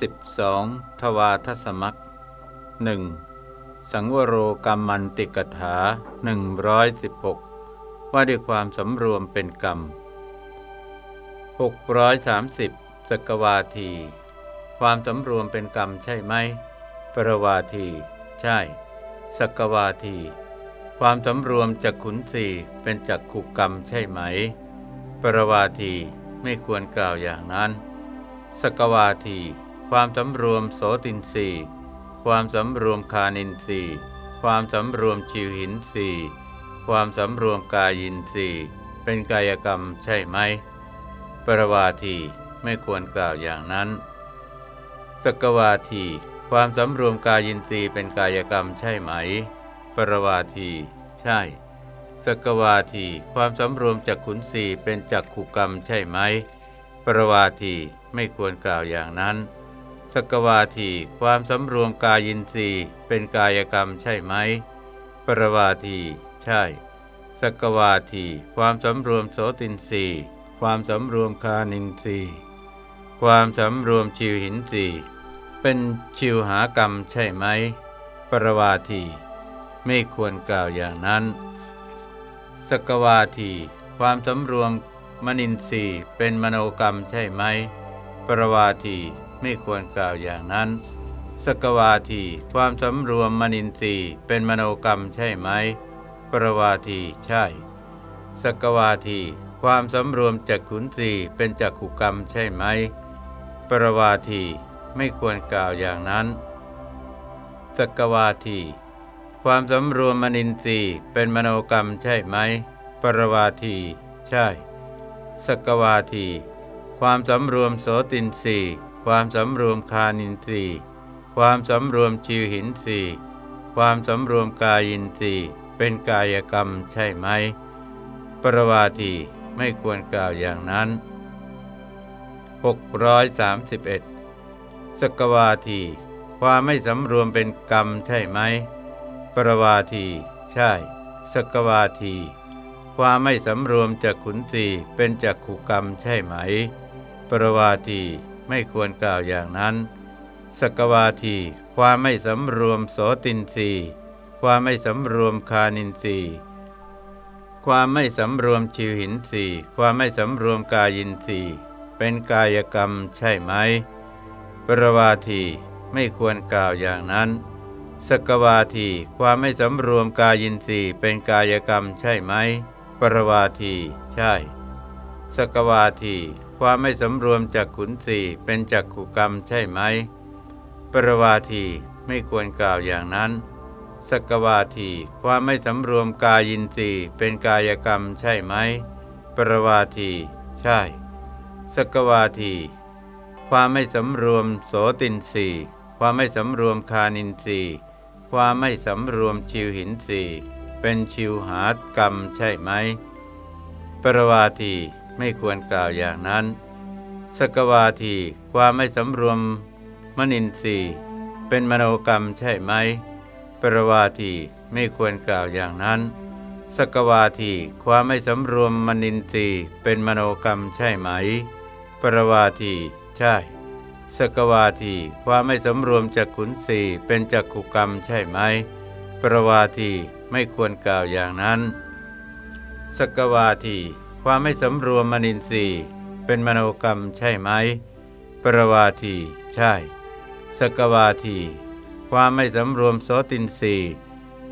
12. ทวาทสมักหนึ่งสังวโรกรรมันติกถา 116 ว่าด้วยความสำรวมเป็นกรรม 630 สกวาที ความสำรวมเป็นกรรมใช่ไหม ปรวาที ใช่ สกวาที ความสำรวมจากขุนสีเป็นจักขุกรรมใช่ไหม ปรวาที ไม่ควรกล่าวอย่างนั้น สกวาที ความสำรวมโสตินสีความสำรวมคานินสีความสำรวมชิวหินสีความสำรวมกายินสีเป็นกายกรรมใช่ไหม ปรวาทีไม่ควรกล่าวอย่างนั้น สกวาทีความสำรวมกายินรีเป็นกายกรรมใช่ไหม ปรวาทีใช่ สกวาทีความสำรวมจากขุนสีเป็นจักขุกรรมใช่ไหม ปรวาทีไม่ควรกล่าวอย่างนั้น สกวาทีความสำรวมกายินทรีย์เป็นกายกรรมใช่ไหม ปรวาทีใช่ สกวาทีความสำรวมโสตินทรีย์ความสำรวมคานินทรีย์ความสำรวมชิวหินทรีย์เป็นชิวหากรรมใช่ไหม ปรวาทีไม่ควรกล่าวอย่างนั้น สกวาทีความสำรวมมนินทรีย์เป็นมโนกรรมใช่ไหม ปรวาที ไม่ควรกล่าวอย่างนั้น สกวาทีความสำรวมมนินทรีย์เป็นมโนกรรมใช่ไหม ปรวาทีใช่ สกวาทีความสำรวมจักขุนสีเป็นจักขุกรรมใช่ไหม ปรวาทีไม่ควรกล่าวอย่างนั้นสกวาทีความสำรวมมนินทรีย์เป็นมโนกรรมใช่ไหม ปรวาที ใช่สกวาที ความสำรวมโสตินสี ความสำรวมคานินทรีย์ ความสำรวมจิวหินทรีย์ ความสำรวมกายินทรีย์ เป็นกายกรรมใช่ไหม ปรวาทีไม่ควรกล่าวอย่างนั้น 631 สกวาที ความไม่สำรวมเป็นกรรมใช่ไหม ปรวาที ใช่ สกวาที ความไม่สำรวมจากขุนสีเป็นจากขุกรรมใช่ไหม ปรวาที ไม่ควรกล่าวอย่างนั้น สกวาที ความไม่สำรวมโสตินรีความไม่สำรวมคานินรีความไม่สำรวมชิวหินสีความไม่สำรวมกายินสีเป็นกายกรรมใช่ไหม ปรวาทีไม่ควรกล่าวอย่างนั้น สกวาที ความไม่สำรวมกายินสีเป็นกายกรรมใช่ไหม ปรวาที ใช่ สกวาที ความไม่สำรวมจากขุนสีเป็นจักขุกรรมใช่ไหม ปรวาทีไม่ควรกล่าวอย่างนั้น สกวาทีความไม่สำรวมกายินสีเป็นกายกรรมใช่ไหม ปรวาที ใช่ สกวาที ความไม่สำรวมโสตินสีความไม่สำรวมคานินสีความไม่สำรวมชิวหินสีเป็นชิวหากรรมใช่ไหม ปรวาที ไม่ควรกล่าวอย่างนั้น สกวาทีความไม่สำรวมมนินทรีย์เป็นมโนกรรมใช่ไหม ปรวาทีไม่ควรกล่าวอย่างนั้น สกวาทีความไม่สำรวมมนินทรีย์เป็นมโนกรรมใช่ไหม ปรวาทีใช่ สกวาทีความไม่สำรวมจักขุนสีเป็นจักขุกรรมใช่ไหม ปรวาทีไม่ควรกล่าวอย่างนั้น สกวาที ความไม่สำรวมมนินทรีย์ เป็นมโนกรรมใช่ไหม ปรวาที ใช่ สกวาที ความไม่สำรวมโสตินทรีย์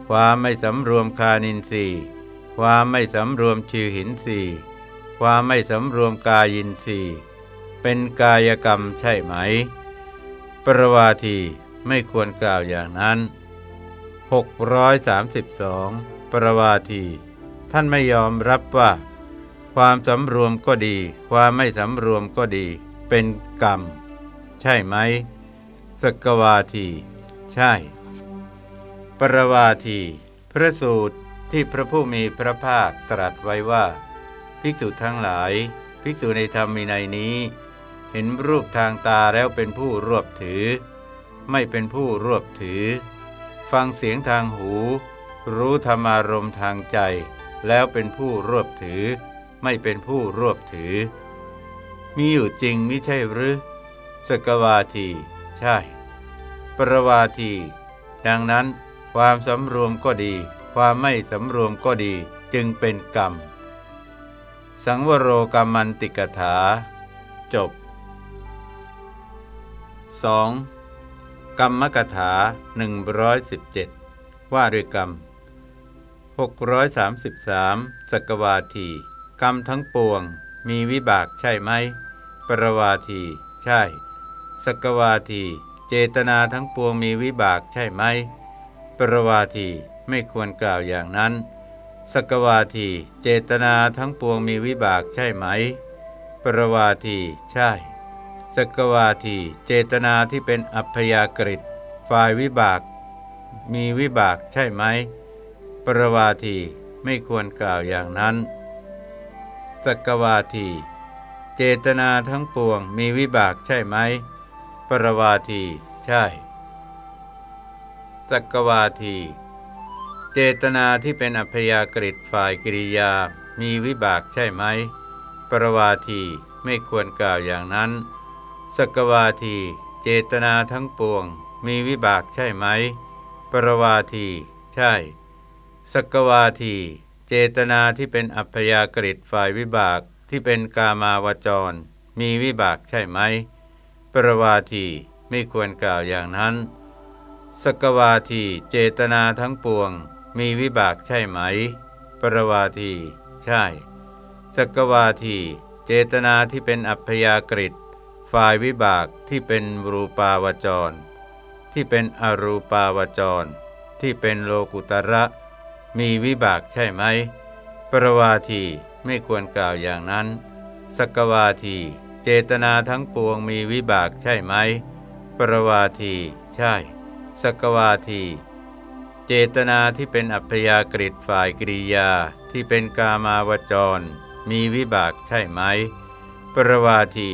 ความไม่สำรวมคานินทรีย์ ความไม่สำรวมชิวหินทรีย์ ความไม่สำรวมกายินทรีย์ เป็นกายกรรมใช่ไหม ปรวาทีไม่ควรกล่าวอย่างนั้น 632 ปรวาที ท่านไม่ยอมรับว่า ความสำรวมก็ดี ความไม่สำรวมก็ดี เป็นกรรม ใช่ไหมสกวาที ใช่ ปรวาที พระสูตรที่พระผู้มีพระภาคตรัสไว้ว่า ภิกษุทั้งหลาย ภิกษุในธรรมีในนี้ เห็นรูปทางตาแล้วเป็นผู้รวบถือ ไม่เป็นผู้รวบถือ ฟังเสียงทางหู รู้ธรรมารมทางใจ แล้วเป็นผู้รวบถือ ไม่เป็นผู้รวบถือ มีอยู่จริงมิใช่หรือ สกวาที ใช่ ปรวาที ดังนั้นความสำรวมก็ดี ความไม่สำรวมก็ดีจึงเป็นกรรม สังวโรกรรมันติกถา จบ 2. กรรมกถา 117 ว่าด้วยกรรม 633 สกวาที กรรมทั้งปวง มีวิบากใช่ไหม ปรวาที ใช่ สกวาที เจตนาทั้งปวงมีวิบากใช่ไหม ปรวาทีไม่ควรกล่าวอย่างนั้น สกวาที เจตนาทั้งปวงมีวิบากใช่ไหม ปรวาทีใช่ สกวาที เจตนาที่เป็นอัพยากฤิฝ่ายวิบาก มีวิบากใช่ไหม ปรวาทีไม่ควรกล่าวอย่างนั้น สกวาที เจตนาทั้งปวงมีวิบากใช่ไหม ปรวาทีใช่สกวาที เจตนาที่เป็นอัพยากฤิฝ่ายกิริยา มีวิบากใช่ไหม ปรวาทีไม่ควรกล่าวอย่างนั้นสกวาที เจตนาทั้งปวง มีวิบากใช่ไหม ปรวาที ใช่สกวาที จตนาที่เป็นอัพยากฤิฝ่ายวิบากที่เป็นกามาวจร มีวิบากใช่ไหม ปรวาทีไม่ควรกล่าวอย่างนั้น สกวาทีเจตนาทั้งปวง มีวิบากใช่ไหม ปรวาทีใช่ สกวาที เจตนาที่เป็นอัพยากฤิฝ่ายวิบากที่เป็นรูปาวจร ที่เป็นอรูปาวจร ที่เป็นโลกุตระ มีวิบากใช่ไหม ปรวาทีไม่ควรกล่าวอย่างนั้น สกวาที เจตนาทั้งปวงมีวิบากใช่ไหม ปรวาทีใช่ สกวาที เจตนาที่เป็นอัพยากฤิฝ่ายกริยาที่เป็นกามาวจร มีวิบากใช่ไหม ปรวาที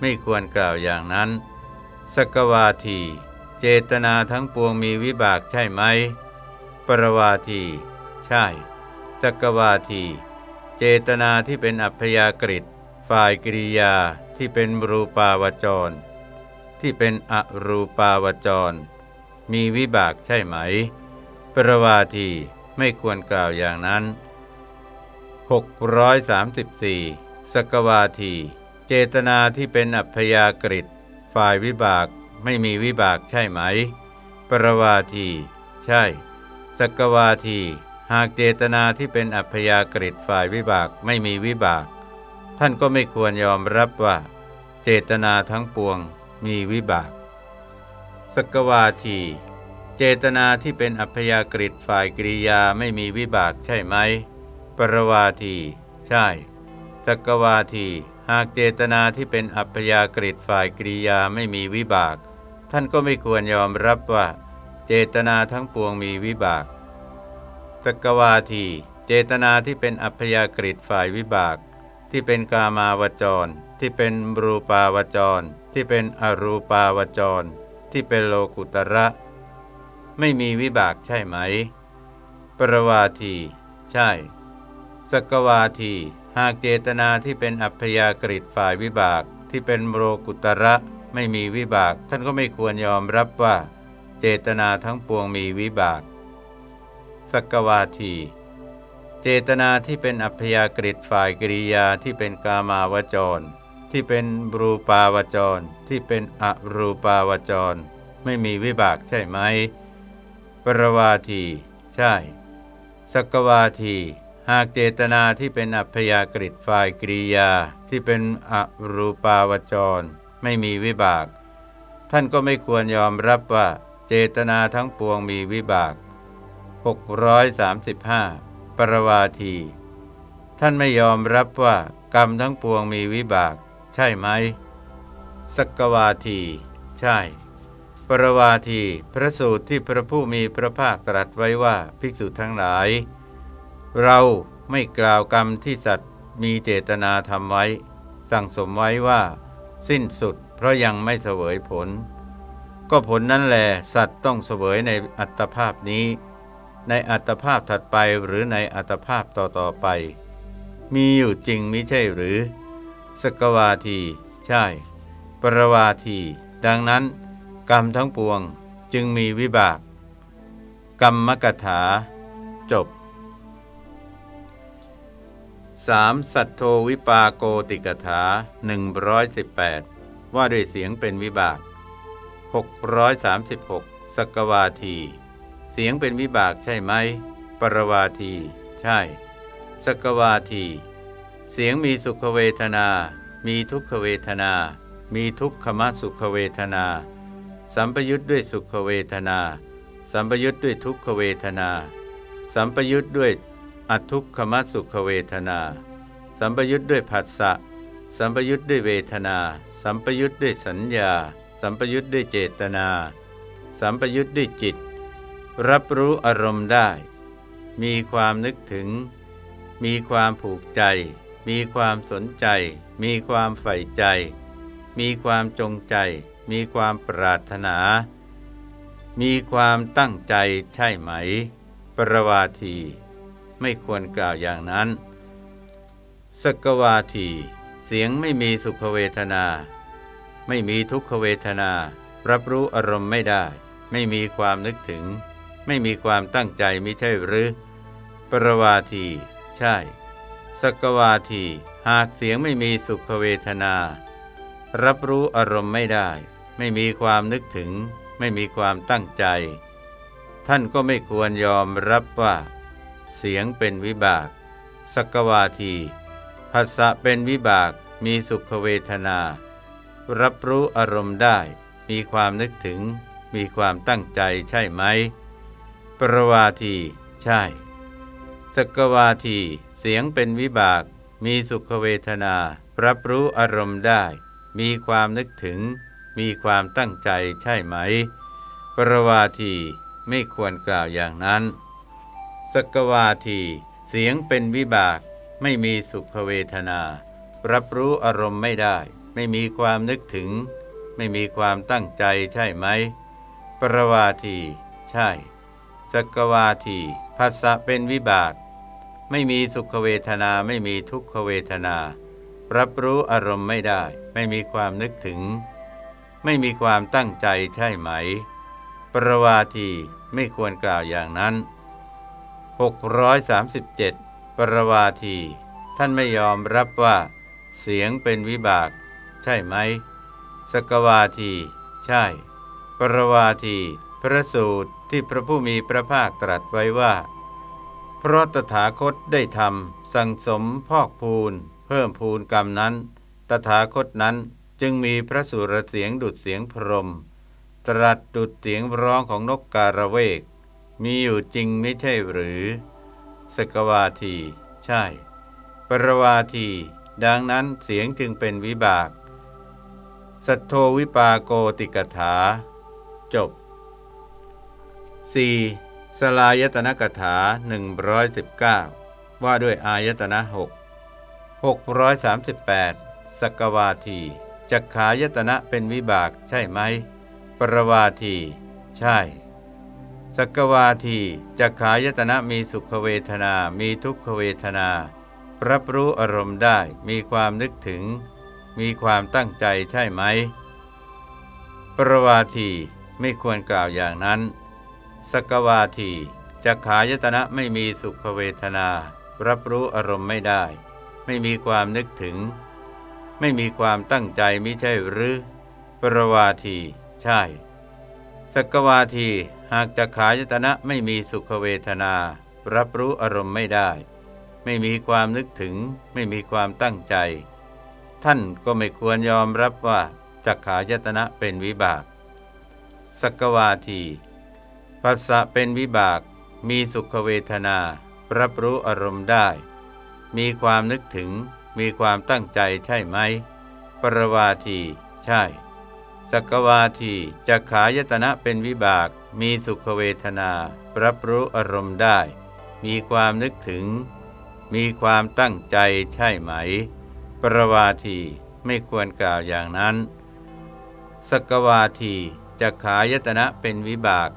ไม่ควรกล่าวอย่างนั้น สกวาที เจตนาทั้งปวงมีวิบากใช่ไหม ปรวาที ช่สกวาที เจตนาที่เป็นอัพยากฤิฝ่ายกิริยาที่เป็นรูปาวจร ที่เป็นอรูปาวจร มีวิบากใช่ไหม ปรวาทีไม่ควรกล่าวอย่างนั้น 634 สกวาที เจตนาที่เป็นอัพยากฤิฝ่ายวิบากไม่มีวิบากใช่ไหม ปรวาที ใช่สกวาที หากเจตนาที่เป็นอัพยากฤิฝ่ายวิบากไม่มีวิบาก ท่านก็ไม่ควรยอมรับว่า เจตนาทั้งปวงมีวิบาก สกวาที เจตนาที่เป็นอัพยากฤิฝ่ายกริยาไม่มีวิบากใช่ไหม ปรวาที ใช่ สกวาที หากเจตนาที่เป็นอัพยากฤิฝ่ายกริยาไม่มีวิบาก ท่านก็ไม่ควรยอมรับว่า เจตนาทั้งปวงมีวิบาก สกวาที เจตนาที่เป็นอัพยากฤิฝ่ายวิบาก ที่เป็นกามาวจร ที่เป็นรูปาวจร ที่เป็นอรูปาวจร ที่เป็นโลกุตระ ไม่มีวิบากใช่ไหม ปรวาที ใช่สกวาที หากเจตนาที่เป็นอัพยากฤิฝ่ายวิบาก ที่เป็นโรกุตระไม่มีวิบาก ท่านก็ไม่ควรยอมรับว่า เจตนาทั้งปวงมีวิบาก สกวาที เจตนาที่เป็นอัพยากฤิฝ่ายกิริยาที่เป็นกามาวจร ที่เป็นรูปาวจร ที่เป็นอรูปาวจร ไม่มีวิบากใช่ไหม ปรวาที ใช่สกวาที หากเจตนาที่เป็นอัพยากฤิฝ่ายกริยา ที่เป็นอรูปาวจร ไม่มีวิบาก ท่านก็ไม่ควรยอมรับว่าเจตนาทั้งปวงมีวิบาก 635 ปรวาที ท่านไม่ยอมรับว่ากรรมทั้งปวงมีวิบาก ใช่ไหมสกวาที ใช่ ปรวาที พระสูตรที่พระผู้มีพระภาคตรัสไว้ว่าภิกษุทั้งหลาย เราไม่กล่าวกรรมที่สัตว์มีเจตนาทำไว้ สั่งสมไว้ว่า สิ้นสุดเพราะยังไม่เสวยผล ก็ผลนั้นแหลสัตว์ต้องเสวยในอัตภาพนี้ ในอัตภาพถัดไปหรือในอัตภาพต่อๆไป มีอยู่จริงมิใช่หรือ สกวาที ใช่ ปรวาที ดังนั้น กรรมทั้งปวงจึงมีวิบาก กรรมกถา จบ 3. สัตโทวิปาโกติกถา 118 ว่าด้วยเสียงเป็นวิบาก 636 สกวาที เสียงเป็นวิบากใช่ไหม ปรวาที ใช่ สกวาที เสียงมีสุขเวทนา มีทุกขเวทนา มีทุกขมสุขเวทนา สัมปยุทธ์ด้วยสุขเวทนา สัมปยุทธ์ด้วยทุกขเวทนา สัมปยุทธ์ด้วยอทุกขมสุขเวทนา สัมปยุทธ์ด้วยผัสสะ สัมปยุทธ์ด้วยเวทนา สัมปยุทธ์ด้วยสัญญา สัมปยุทธ์ด้วยเจตนา สัมปยุทธ์ด้วยจิต รับรู้อารมณ์ได้ มีความนึกถึง มีความผูกใจ มีความสนใจ มีความใฝ่ใจ มีความจงใจ มีความปรารถนา มีความตั้งใจใช่ไหม ปรวาที ไม่ควรกล่าวอย่างนั้น สกวาที เสียงไม่มีสุขเวทนา ไม่มีทุกขเวทนา รับรู้อารมณ์ไม่ได้ ไม่มีความนึกถึง ไม่มีความตั้งใจไม่ใช่หรือ ปรวาที ใช่ สกวาที หากเสียงไม่มีสุขเวทนา รับรู้อารมณ์ไม่ได้ ไม่มีความนึกถึง ไม่มีความตั้งใจ ท่านก็ไม่ควรยอมรับว่า เสียงเป็นวิบาก สกวาทีภาษะเป็นวิบาก มีสุขเวทนา รับรู้อารมณ์ได้ มีความนึกถึง มีความตั้งใจใช่ไหม รวาที ใช่ สกวาที เสียงเป็นวิบาก มีสุขเวทนา รับรู้อารมณ์ได้ มีความนึกถึง มีความตั้งใจใช่ไหม ปรวาทีไม่ควรกล่าวอย่างนั้น สกวาที เสียงเป็นวิบาก ไม่มีสุขเวทนา รับรู้อารมณ์ไม่ได้ ไม่มีความนึกถึง ไม่มีความตั้งใจใช่ไหม ปรวาที ใช่ สกวาทีภาษะเป็นวิบาก ไม่มีสุขเวทนาไม่มีทุกขเวทนา รับรู้อารมณ์ไม่ได้ ไม่มีความนึกถึง ไม่มีความตั้งใจใช่ไหม ปรวาทีไม่ควรกล่าวอย่างนั้น 637 ปรวาที ท่านไม่ยอมรับว่า เสียงเป็นวิบาก ใช่ไหมสกวาที ใช่ ปรวาที พระสูตรที่พระผู้มีพระภาคตรัสไว้ว่า เพราะตถาคตได้ทำสั่งสมพอกพูน เพิ่มพูนกรรมนั้น ตถาคตนั้นจึงมีพระสุรเสียงดุดเสียงพรม ตรัสดุดเสียงร้องของนกการะเวก มีอยู่จริงไม่ใช่หรือ สกวาที ใช่ ปรวาที ดังนั้นเสียงจึงเป็นวิบาก สัทโทวิปาโกติกถา จบ 4. สลายตนกถา 119 ว่าด้วยอายตนะหก638สกวาทีจักขายตนะเป็นวิบากใช่ไหม ปรวาที ใช่ สกวาทีจักขายตนะมีสุขเวทนา มีทุกขเวทนา รับรู้อารมณ์ได้ มีความนึกถึง มีความตั้งใจใช่ไหม ปรวาทีไม่ควรกล่าวอย่างนั้น สกวาทีจักขายตนะไม่มีสุขเวทนา รับรู้อารมณ์ไม่ได้ ไม่มีความนึกถึง ไม่มีความตั้งใจมิใช่หรือ ปรวาที ใช่สกวาทีหากจักขายตนะไม่มีสุขเวทนา รับรู้อารมณ์ไม่ได้ ไม่มีความนึกถึง ไม่มีความตั้งใจ ท่านก็ไม่ควรยอมรับว่าจักขายตนะเป็นวิบากสกวาที ภาษะเป็นวิบาก มีสุขเวทนา รับรู้อารมณ์ได้ มีความนึกถึง มีความตั้งใจใช่ไหม ปรวาที ใช่สกวาทีจักขายตนะเป็นวิบาก มีสุขเวทนา รับรู้อารมณ์ได้ มีความนึกถึง มีความตั้งใจใช่ไหม ปรวาทีไม่ควรกล่าวอย่างนั้น สกวาทีจักขายตนะเป็นวิบาก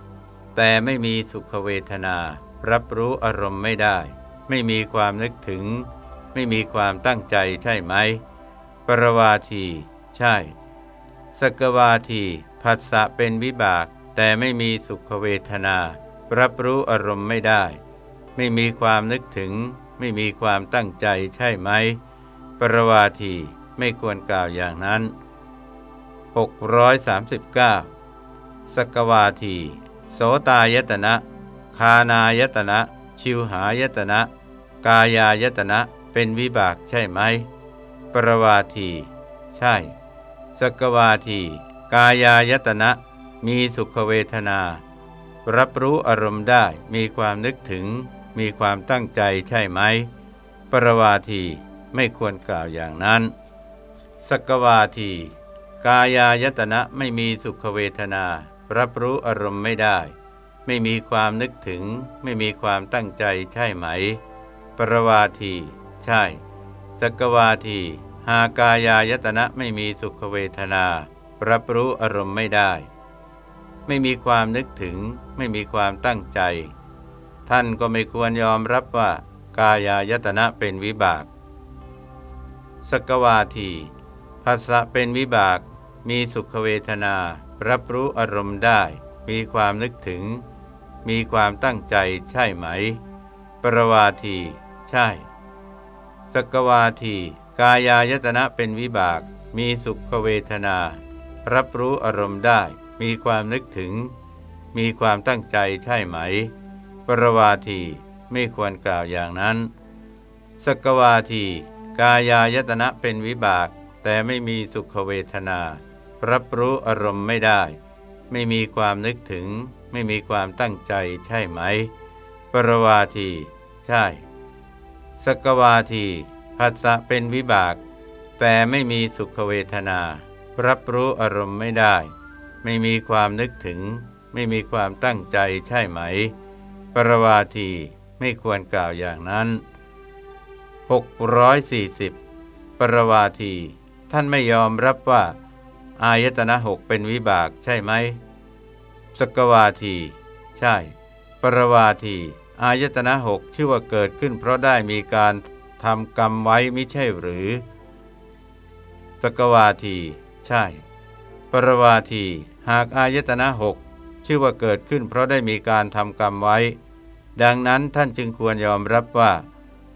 แต่ไม่มีสุขเวทนา รับรู้อารมณ์ไม่ได้ ไม่มีความนึกถึง ไม่มีความตั้งใจใช่ไหม ปรวาที ใช่ สกวาทีผัสสะเป็นวิบาก แต่ไม่มีสุขเวทนา รับรู้อารมณ์ไม่ได้ ไม่มีความนึกถึง ไม่มีความตั้งใจใช่ไหม ปรวาทีไม่ควรกล่าวอย่างนั้น 639สกวาที โสตายตนะ คานายตนะ ชิวหายตนะ กายายตนะเป็นวิบากใช่ไหม ปรวาที ใช่ สกวาที กายายตนะ มีสุขเวทนา รับรู้อารมณ์ได้ มีความนึกถึง มีความตั้งใจใช่ไหม ปรวาทีไม่ควรกล่าวอย่างนั้น สกวาที กายายตนะไม่มีสุขเวทนา รับรู้อารมณ์ไม่ได้ ไม่มีความนึกถึง ไม่มีความตั้งใจใช่ไหม ปรวาที ใช่สกวาที หากายายตนะไม่มีสุขเวทนา รับรู้อารมณ์ไม่ได้ ไม่มีความนึกถึง ไม่มีความตั้งใจ ท่านก็ไม่ควรยอมรับว่า กายายตนะเป็นวิบากสกวาทีภาษะเป็นวิบาก มีสุขเวทนา รับรู้อารมณ์ได้ มีความนึกถึง มีความตั้งใจใช่ไหม ปรวาที ใช่ สกวาที กายายตนะเป็นวิบาก มีสุขเวทนา รับรู้อารมณ์ได้ มีความนึกถึง มีความตั้งใจใช่ไหม ปรวาทีไม่ควรกล่าวอย่างนั้นสกวาที กายายตนะเป็นวิบาก แต่ไม่มีสุขเวทนา รับรู้อารมณ์ไม่ได้ ไม่มีความนึกถึง ไม่มีความตั้งใจใช่ไหม ปรวาที ใช่ สกวาทีผัสสะเป็นวิบาก แต่ไม่มีสุขเวทนา รับรู้อารมณ์ไม่ได้ ไม่มีความนึกถึง ไม่มีความตั้งใจใช่ไหม ปรวาทีไม่ควรกล่าวอย่างนั้น 640 ปรวาที ท่านไม่ยอมรับว่า อายตนะหกเป็นวิบากใช่ไหมสกวาที ใช่ ปรวาที อายตนะหกชื่อว่าเกิดขึ้น เพราะได้มีการทำกรรมไว้ไม่ใช่หรือ สกวาที ใช่ ปรวาที หากอายตนะหกชื่อว่าเกิดขึ้น เพราะได้มีการทำกรรมไว้ ดังนั้นท่านจึงควรยอมรับว่า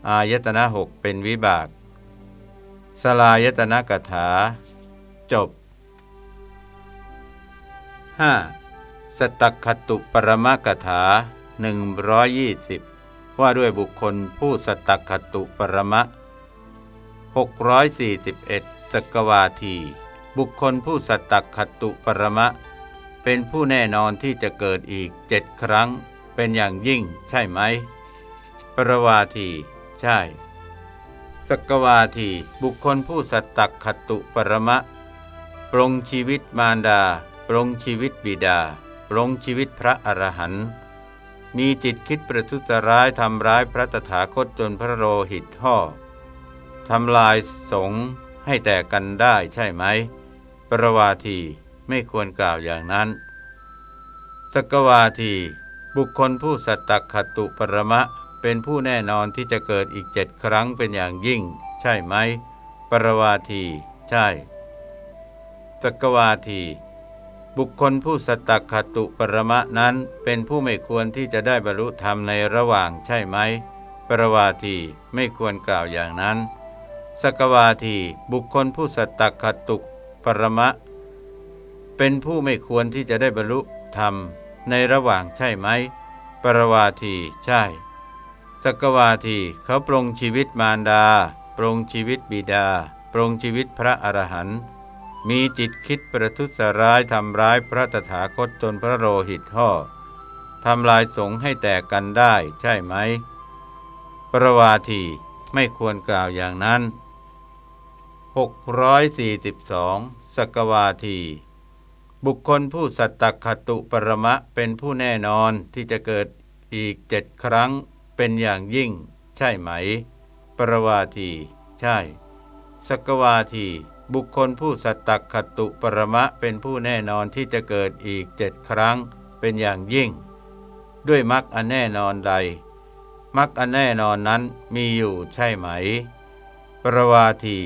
อายตนะหกเป็นวิบาก สลายตนะกถา จบ 5. สตักขตุปรมกถา 120 ว่าด้วยบุคคลผู้สตักขตุปรมะ 641สกวาที บุคคลผู้สตักขตุปรมะ เป็นผู้แน่นอนที่จะเกิดอีกเจ็ดครั้ง เป็นอย่างยิ่งใช่ไหม ปรวาที ใช่สกวาที บุคคลผู้สตักขตุปรมะ ปรงชีวิตมารดา ปรงชีวิตบิดา ปรงชีวิตพระอรหันต์มีจิตคิดประทุษร้ายทำร้ายพระตถาคตจนพระโลหิตห่อทำลายสงให้แตกกันได้ใช่ไหม ปรวาทีไม่ควรกล่าวอย่างนั้น สกวาที บุคคลผู้สัตตขตุปรมะ เป็นผู้แน่นอนที่จะเกิดอีกเจ็ดครั้งเป็นอย่างยิ่ง ใช่ไหม ปรวาที ใช่สกวาที บุคคลผู้สตักขตุปรมะนั้นเป็นผู้ไม่ควรที่จะได้บรรลุธรรมในระหว่างใช่ไหม ปรวาทีไม่ควรกล่าวอย่างนั้น สกวาทีบุคคลผู้สตักขตุปรมะ เป็นผู้ไม่ควรที่จะได้บรรลุธรรมในระหว่างใช่ไหม ปรวาทีใช่ สกวาทีเขาปรงชีวิตมารดา ปรงชีวิตบิดา ปรงชีวิตพระอรหันต์ มีจิตคิดประทุษร้ายทำร้ายพระตถาคตจนพระโลหิตห่อทำลายสงให้แตกกันได้ใช่ไหม ปรวาทีไม่ควรกล่าวอย่างนั้น 642 สกวาที บุคคลผู้สัตตคตุปรมะเป็นผู้แน่นอนที่จะเกิดอีกเจ็ดครั้งเป็นอย่างยิ่ง ใช่ไหม ปรวาที ใช่ สกวาที บุคคลผู้สัตตคตุปรมะเป็นผู้แน่นอนที่จะเกิดอีกเจ็ดครั้งเป็นอย่างยิ่ง ด้วยมรรคอันแน่นอนใดมรรคอันแน่นอนนั้นมีอยู่ใช่ไหม ปรวาที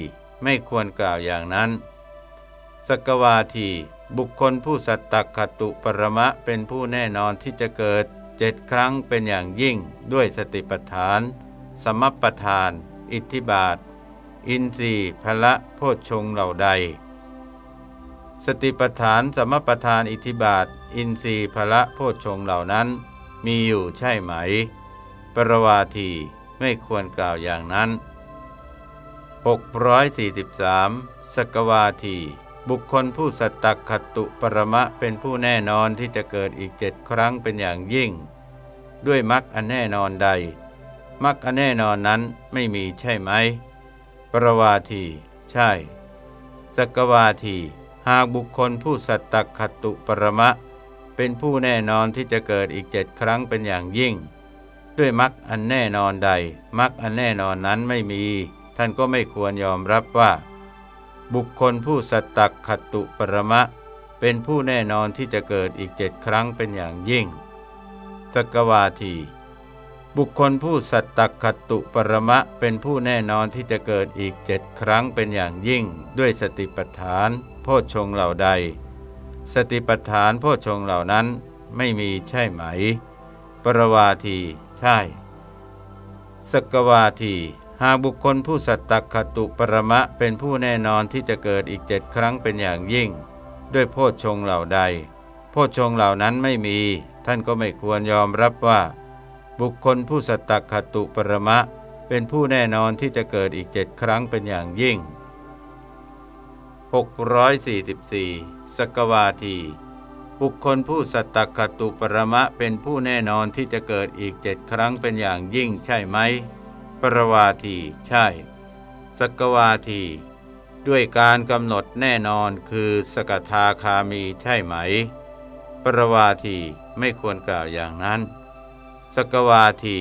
ไม่ควรกล่าวอย่างนั้น สกวาทีบุคคลผู้สัตตคตุปรมะเป็นผู้แน่นอนที่จะเกิดเจ็ดครั้งเป็นอย่างยิ่งด้วยสติปัฏฐาน สมัปปทาน อิทธิบาท อินทรีย์พละโพชฌงเหล่าใด สติปฐานสมปทานอิทิบาท อินทรีย์พละโพชฌงเหล่านั้น มีอยู่ใช่ไหม ปรวาทีไม่ควรกล่าวอย่างนั้น 643 สกวาที บุคคลผู้สัตตคตุปรมะเป็นผู้แน่นอนที่จะเกิดอีกเจ็ดครั้งเป็นอย่างยิ่ง ด้วยมรรคอันแน่นอนใดมรรคอันแน่นอนนั้นไม่มีใช่ไหม ปรวาที ใช่ สกวาที หากบุคคลผู้สัตตคตุปรมะ เป็นผู้แน่นอนที่จะเกิดอีกเจ็ดครั้งเป็นอย่างยิ่ง ด้วยมรรคอันแน่นอนใดมรรคอันแน่นอนนั้นไม่มี ท่านก็ไม่ควรยอมรับว่า บุคคลผู้สัตตคตุปรมะ เป็นผู้แน่นอนที่จะเกิดอีกเจ็ดครั้งเป็นอย่างยิ่งสกวาที บุคคลผู้สัตตคตุปรมะเป็นผู้แน่นอนที่จะเกิดอีกเจ็ดครั้งเป็นอย่างยิ่ง ด้วยสติปัฏฐาน โพชงเหล่าใด สติปัฏฐานโพชงเหล่านั้นไม่มีใช่ไหม ปรวาทีใช่ สกวาที หากบุคคลผู้สัตตคตุปรมะเป็นผู้แน่นอนที่จะเกิดอีกเจ็ดครั้งเป็นอย่างยิ่ง ด้วยโพชฌงเหล่าใด โพชฌงเหล่านั้นไม่มี ท่านก็ไม่ควรยอมรับว่า บุคคลผู้สัตตคตุปรมะ เป็นผู้แน่นอนที่จะเกิดอีกเจ็ดครั้งเป็นอย่างยิ่ง 644 สกวาที บุคคลผู้สัตตคตุปรมะเป็นผู้แน่นอนที่จะเกิดอีกเจ็ดครั้งเป็นอย่างยิ่งใช่ไหม ปรวาทีใช่ สกวาที ด้วยการกำหนดแน่นอนคือสกทาคามีใช่ไหม ปรวาทีไม่ควรกล่าวอย่างนั้น สกวาที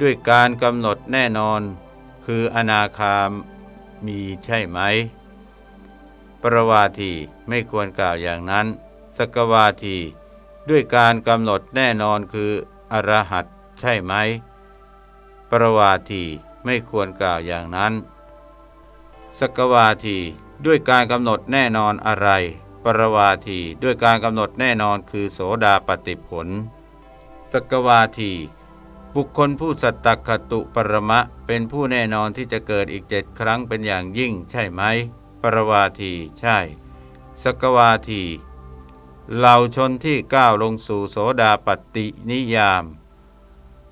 ด้วยการกำหนดแน่นอน คืออนาคามมีใช่ไหม ปรวาทีไม่ควรกล่าวอย่างนั้น สกวาที ด้วยการกำหนดแน่นอนคืออรหัตใช่ไหม ปรวาทีไม่ควรกล่าวอย่างนั้น สกวาทีด้วยการกำหนดแน่นอนอะไร ปรวาทีด้วยการกำหนดแน่นอนคือโสดาปฏิผล สกวาที บุคคลผู้สัตตคตุปรมะ เป็นผู้แน่นอนที่จะเกิดอีกเจ็ดครั้งเป็นอย่างยิ่งใช่ไหม ปรวาทีใช่ สกวาที เหล่าชนที่ก้าวลงสู่โสดาปฏินิยาม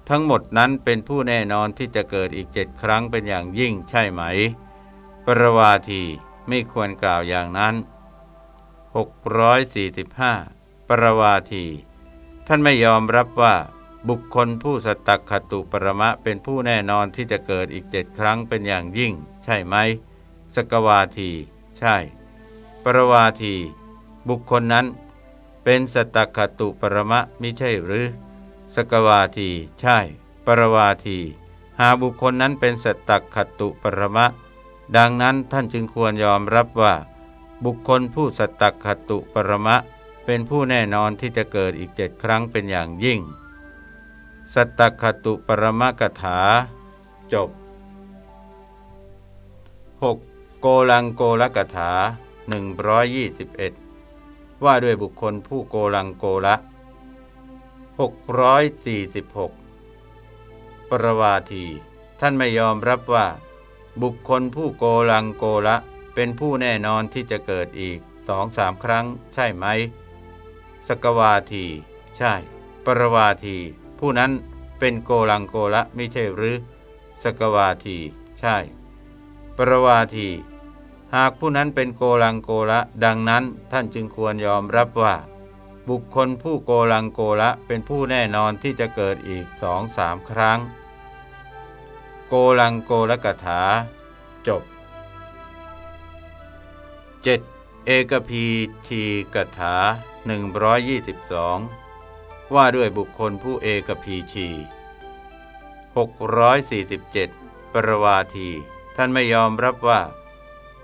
ทั้งหมดนั้นเป็นผู้แน่นอนที่จะเกิดอีกเจ็ดครั้งเป็นอย่างยิ่งใช่ไหม ปรวาทีไม่ควรกล่าวอย่างนั้น 645 ปรวาที ท่านไม่ยอมรับว่าบุคคลผู้สตักขตุปรมะเป็นผู้แน่นอนที่จะเกิดอีกเจ็ดครั้งเป็นอย่างยิ่ง ใช่ไหม สกวาที ใช่ ปรวาที บุคคลนั้น เป็นสตักขตุปรมะมิใช่หรือ สกวาที ใช่ ปรวาที หาบุคคลนั้นเป็นสัตตคตุปรมะ ดังนั้นท่านจึงควรยอมรับว่า บุคคลผู้สัตตคตุปรมะ เป็นผู้แน่นอนที่จะเกิดอีกเจ็ดครั้งเป็นอย่างยิ่ง สัตตคตุปรมกถา จบ 6. โกลังโกลกถา 121 ว่าด้วยบุคคลผู้โกลังโกละ 646 ปรวาที ท่านไม่ยอมรับว่า บุคคลผู้โกลังโกละ เป็นผู้แน่นอนที่จะเกิดอีกสองสามครั้งใช่ไหม สกวาที ใช่ ปรวาที ผู้นั้นเป็นโกลังโกละไม่ใช่หรือ สกวาที ใช่ ปรวาที หากผู้นั้นเป็นโกลังโกละดังนั้นท่านจึงควรยอมรับว่า บุคคลผู้โกลังโกละเป็นผู้แน่นอนที่จะเกิดอีกสองสามครั้ง โกลังโกละกถา จบ 7. เอกพีชีกถา 122 ว่าด้วยบุคคลผู้เอกพีชี 647 ปรวาที ท่านไม่ยอมรับว่า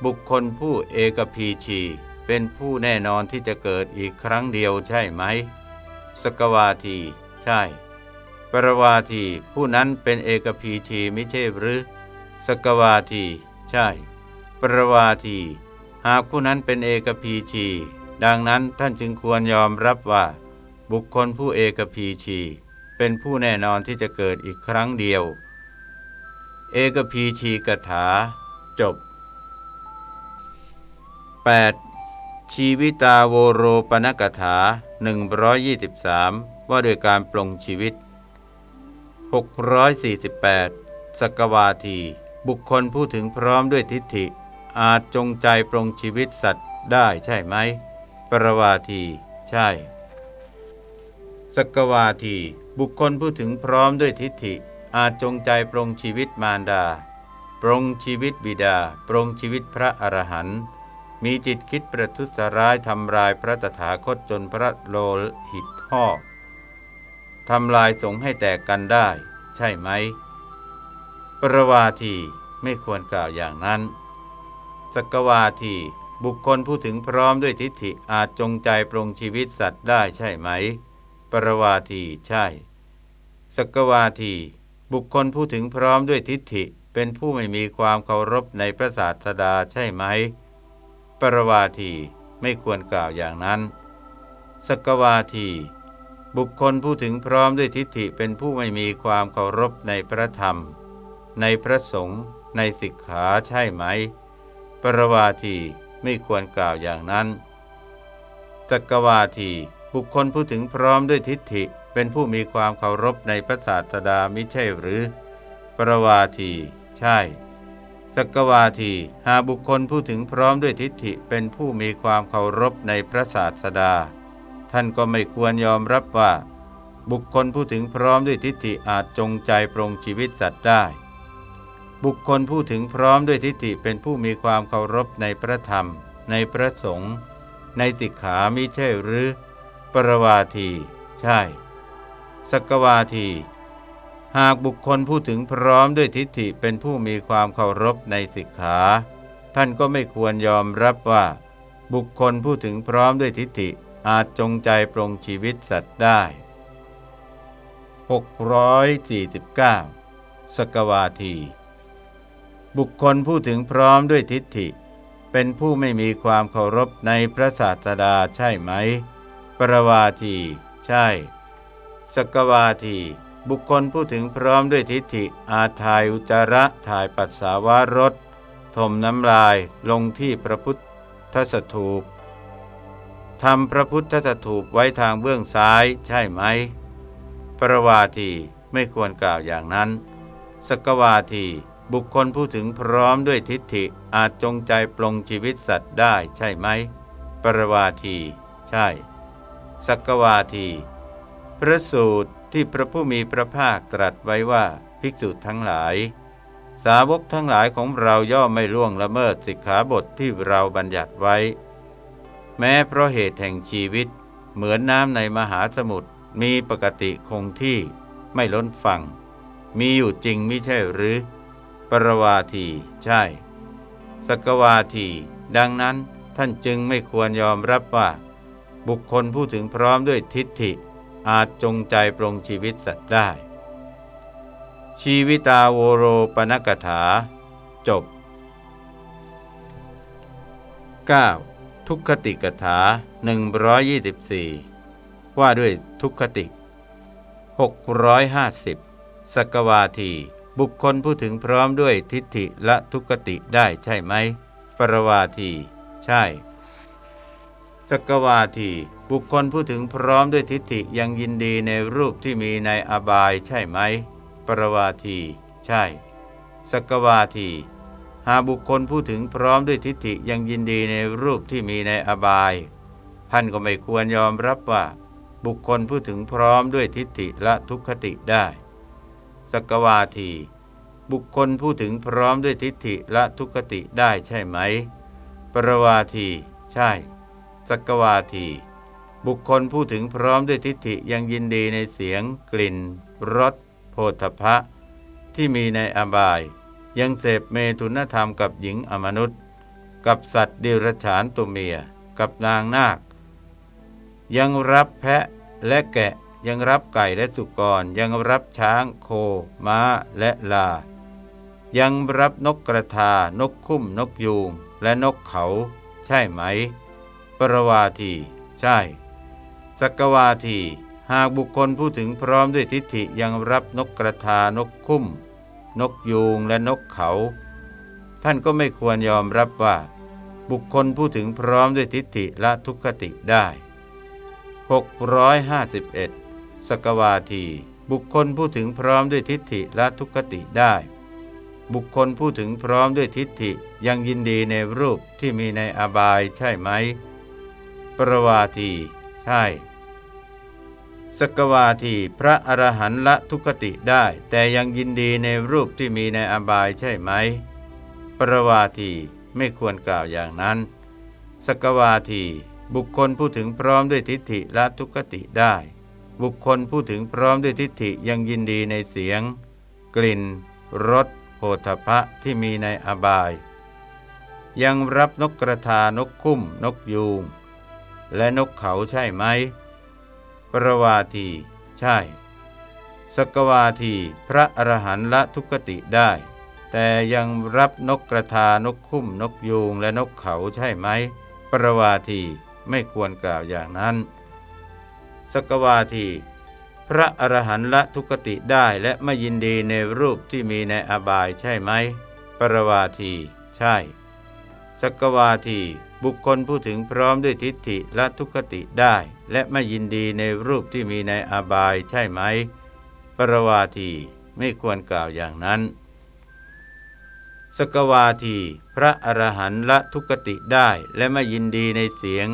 บุคคลผู้เอกพีชี เป็นผู้แน่นอนที่จะเกิดอีกครั้งเดียวใช่ไหม สกวาที ใช่ ปรวาทีผู้นั้นเป็นเอกพีชีไม่ใช่หรือ สกวาที ใช่ ปรวาที หากผู้นั้นเป็นเอกพีชี ดังนั้นท่านจึงควรยอมรับว่า บุคคลผู้เอกพีชี เป็นผู้แน่นอนที่จะเกิดอีกครั้งเดียว เอกพีชีกถา จบ 8. ชีวิตาโวโรปนกถา 123 ว่าด้วยการปลงชีวิต 648 สกวาที บุคคลผู้ถึงพร้อมด้วยทิฏฐิ อาจจงใจปรงชีวิตสัตว์ได้ใช่ไหม ปรวาที ใช่ สกวาที บุคคลผู้ถึงพร้อมด้วยทิฏฐิ อาจจงใจปรงชีวิตมารดา ปรงชีวิตบิดา ปรงชีวิตพระอรหันต์มีจิตคิดประทุษร้ายทำลายพระตถาคตจนพระโลหิตห่อทำลายสงให้แตกกันได้ ใช่ไหม ปรวาทีไม่ควรกล่าวอย่างนั้น สกวาที บุคคลผู้ถึงพร้อมด้วยทิฏฐิอาจจงใจปรงชีวิตสัตว์ได้ใช่ไหม ปรวาทีใช่ สกวาที บุคคลผู้ถึงพร้อมด้วยทิฏฐิเป็นผู้ไม่มีความเคารพในพระศาสดาใช่ไหม ปรวาทีไม่ควรกล่าวอย่างนั้น สกวาที บุคคลผู้ถึงพร้อมด้วยทิฏฐิเป็นผู้ไม่มีความเคารพในพระธรรม ในพระสงฆ์ในสิกขาใช่ไหม ปรวาที ไม่ควรกล่าวอย่างนั้นตกวาทีบุคคลผู้ถึงพร้อมด้วยทิฏฐิเป็นผู้มีความเคารพในพระศาสดามิใช่หรือ ปรวาที ใช่สกวาที หาบุคคลผู้ถึงพร้อมด้วยทิฏฐิเป็นผู้มีความเคารพในพระศาสดา ท่านก็ไม่ควรยอมรับว่า บุคคลผู้ถึงพร้อมด้วยทิฏฐิอาจจงใจปรงชีวิตสัตว์ได้ บุคคลผู้ถึงพร้อมด้วยทิฏฐิเป็นผู้มีความเคารพในพระธรรม ในพระสงฆ์ในสิกขามิใช่หรือ ปรวาที ใช่ สกวาที หากบุคคลผู้ถึงพร้อมด้วยทิฏฐิเป็นผู้มีความเคารพในสิกขา ท่านก็ไม่ควรยอมรับว่า บุคคลผู้ถึงพร้อมด้วยทิฏฐิอาจจงใจปรงชีวิตสัตว์ได้ 649 สกวาที บุคคลผู้ถึงพร้อมด้วยทิฏฐิ เป็นผู้ไม่มีความเคารพในพระศาสดาใช่ไหม ปรวาที ใช่ สกวาที บุคคลผู้ถึงพร้อมด้วยทิฏฐิ อาถ่ายอุจาระถ่ายปัสสาวะรถถมน้ำลายลงที่พระพุทธสถูปทำพระพุทธสถูปไว้ทางเบื้องซ้ายใช่ไหม ปรวาทีไม่ควรกล่าวอย่างนั้น สกวาที บุคคลผู้ถึงพร้อมด้วยทิฏฐิอาจจงใจปลงชีวิตสัตว์ได้ใช่ไหม ปรวาที ใช่สกวาที พระสูตรที่พระผู้มีพระภาคตรัสไว้ว่าภิกษุทั้งหลาย สาวกทั้งหลายของเราย่อมไม่ล่วงละเมิดสิกขาบทที่เราบัญญัติไว้ แม้เพราะเหตุแห่งชีวิต เหมือนน้ำในมหาสมุทรมีปกติคงที่ไม่ล้นฝั่ง มีอยู่จริงไม่ใช่หรือ รวาที ใช่ สกวาที ดังนั้นท่านจึงไม่ควรยอมรับว่า บุคคลผู้ถึงพร้อมด้วยทิฏฐิ อาจจงใจปรงชีวิตสัตว์ได้ ชีวิตาโวโรปนกถา จบ 9. ทุกขติกถา 124 ว่าด้วยทุกขติ 650 สกวาที บุคคลผู้ถึงพร้อมด้วยทิฏฐิและทุกติได้ใช่ไหม ปรวาที ใช่สกวาทีบุคคลผู้ถึงพร้อมด้วยทิฏฐิยังยินดีในรูปที่มีในอบายใช่ไหม ปรวาที ใช่สกวาที หากบุคคลผู้ถึงพร้อมด้วยทิฏฐิยังยินดีในรูปที่มีในอบาย ท่านก็ไม่ควรยอมรับว่า บุคคลผู้ถึงพร้อมด้วยทิฏฐิและทุกขติได้ สกวาที บุคคลผู้ถึงพร้อมด้วยทิฏฐิและทุกติได้ใช่ไหม ปรวาที ใช่ สกวาที บุคคลผู้ถึงพร้อมด้วยทิฏฐิยังยินดีในเสียง กลิ่นรสโผฏฐะที่มีในอบาย ยังเสพเมตุนธรรมกับหญิงอมนุษย์ กับสัตว์เดรัจฉานตัวเมีย กับนางนาค ยังรับแพะและแกะ ยังรับไก่และสุกร ยังรับช้าง โค ม้า และลา ยังรับนกกระทา นกคุ้ม นกยูง และนกเขา ใช่ไหม ปรวาที ใช่ สกวาที หากบุคคลผู้ถึงพร้อมด้วยทิฏฐิยังรับนกกระทา นกคุ้ม นกยูง และนกเขา ท่านก็ไม่ควรยอมรับว่า บุคคลผู้ถึงพร้อมด้วยทิฏฐิละทุกขติได้ 651 สกวาที บุคคลผู้ถึงพร้อมด้วยทิฏฐิละทุกขติได้ บุคคลผู้ถึงพร้อมด้วยทิฏฐิยังยินดีในรูปที่มีในอบายใช่ไหม ปรวาที ใช่สกวาทีพระอรหันต์ละทุกติได้ แต่ยังยินดีในรูปที่มีในอบายใช่ไหม ปรวาทีไม่ควรกล่าวอย่างนั้น สกวาที บุคคลผู้ถึงพร้อมด้วยทิฏฐิละทุกติได้ บุคคลผู้ถึงพร้อมด้วยทิฏฐิยังยินดีในเสียง กลิ่นรสโผฏฐะที่มีในอบาย ยังรับนกกระทานกคุ้ม นกยูง และนกเขาใช่ไหม ประวาทีใช่ สกวาทีพระอรหันต์ละทุกติได้ แต่ยังรับนกกระทานกคุ้ม นกยูง และนกเขาใช่ไหม ประวาทีไม่ควรกล่าวอย่างนั้น สกวาทีพระอรหันต์ละทุกติได้และไม่ยินดีในรูปที่มีในอบายใช่ไหม ปรวาที ใช่ สกวาที บุคคลผู้ถึงพร้อมด้วยทิฏฐิละทุกติได้ และไม่ยินดีในรูปที่มีในอบายใช่ไหม ปรวาทีไม่ควรกล่าวอย่างนั้น สกวาที พระอรหันต์ละทุกติได้และไม่ยินดีในเสียง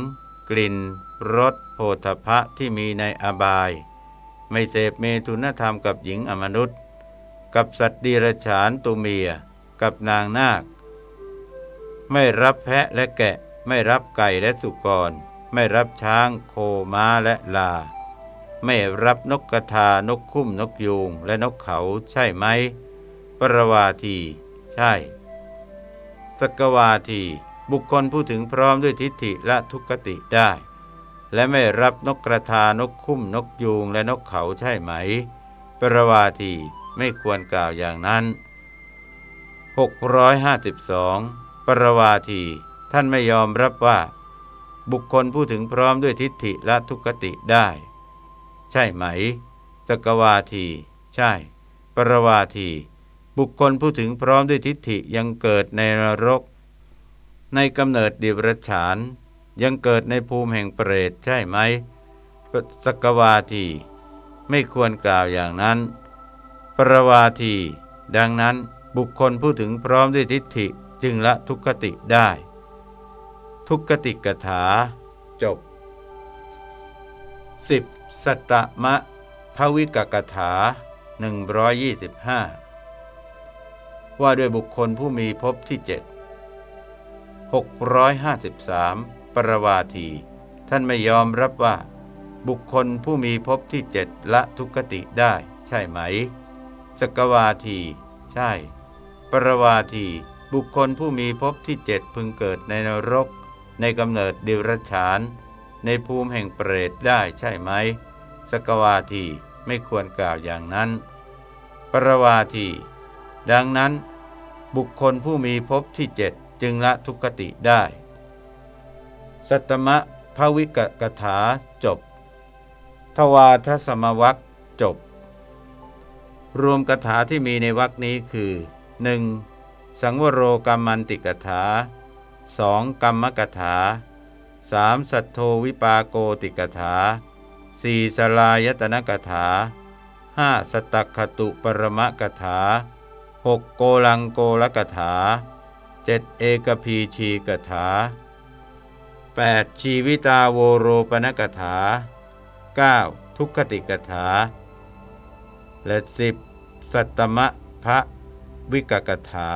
กลิ่นรสโผฏฐะที่มีในอบาย ไม่เสพเมตุนธรรมกับหญิงอมนุษย์ กับสัตว์ดีรฉานตัวเมีย กับนางนาค ไม่รับแพะและแกะ ไม่รับไก่และสุกร ไม่รับช้างโคม้าและลา ไม่รับนกกระทานกคุ้มนกยูงและนกเขาใช่ไหม ปรวาที ใช่ สกวาที บุคคลผู้ถึงพร้อมด้วยทิฏฐิและทุกขติได้ และไม่รับนกกระทานกคุ้มนกยูงและนกเขาใช่ไหม ปรวาทีไม่ควรกล่าวอย่างนั้น 652 ปรวาที ท่านไม่ยอมรับว่า บุคคลผู้ถึงพร้อมด้วยทิฏฐิและทุกขติได้ ใช่ไหมสกวาที ใช่ ปรวาที บุคคลผู้ถึงพร้อมด้วยทิฏฐิยังเกิดในนรก ในกำเนิดดิบรฉาน ยังเกิดในภูมิแห่งเปรตใช่ไหมสกวาที ไม่ควรกล่าวอย่างนั้น ปรวาที ดังนั้นบุคคลผู้ถึงพร้อมด้วยทิฏฐิจึงละทุกขติได้ ทุกขติกถา จบ 10. สัตตมะภวิกกถา 125 ว่าด้วยบุคคลผู้มีภพที่เจ็ด 653 ปรวาที ท่านไม่ยอมรับว่า บุคคลผู้มีภพที่เจ็ดละทุกติได้ ใช่ไหม สกวาที ใช่ ปรวาที บุคคลผู้มีภพที่เจ็ดพึงเกิดในนรก ในกำเนิดดิรฉาน ในภูมิแห่งเปรตได้ใช่ไหม สกวาทีไม่ควรกล่าวอย่างนั้น ปรวาที ดังนั้น บุคคลผู้มีภพที่เจ็ด จึงละทุกขติได้ สัตมะภวิกกถาจบ ทวาทสมวัคจบ รวมกถาที่มีในวรคนี้คือ 1. สังวโรกรรมันติกถา 2. กรรมกถา 3. สัทโทวิปาโกติกถา 4. สลายตนกถา 5. สตักขตุปรมกถา 6. โกลังโกลกถา 7. เอกพีชีกถา 8. ชีวิตาโวโรปนกถา 9. ทุกขติกถา และ 10. สัตตมะพระวิกกถา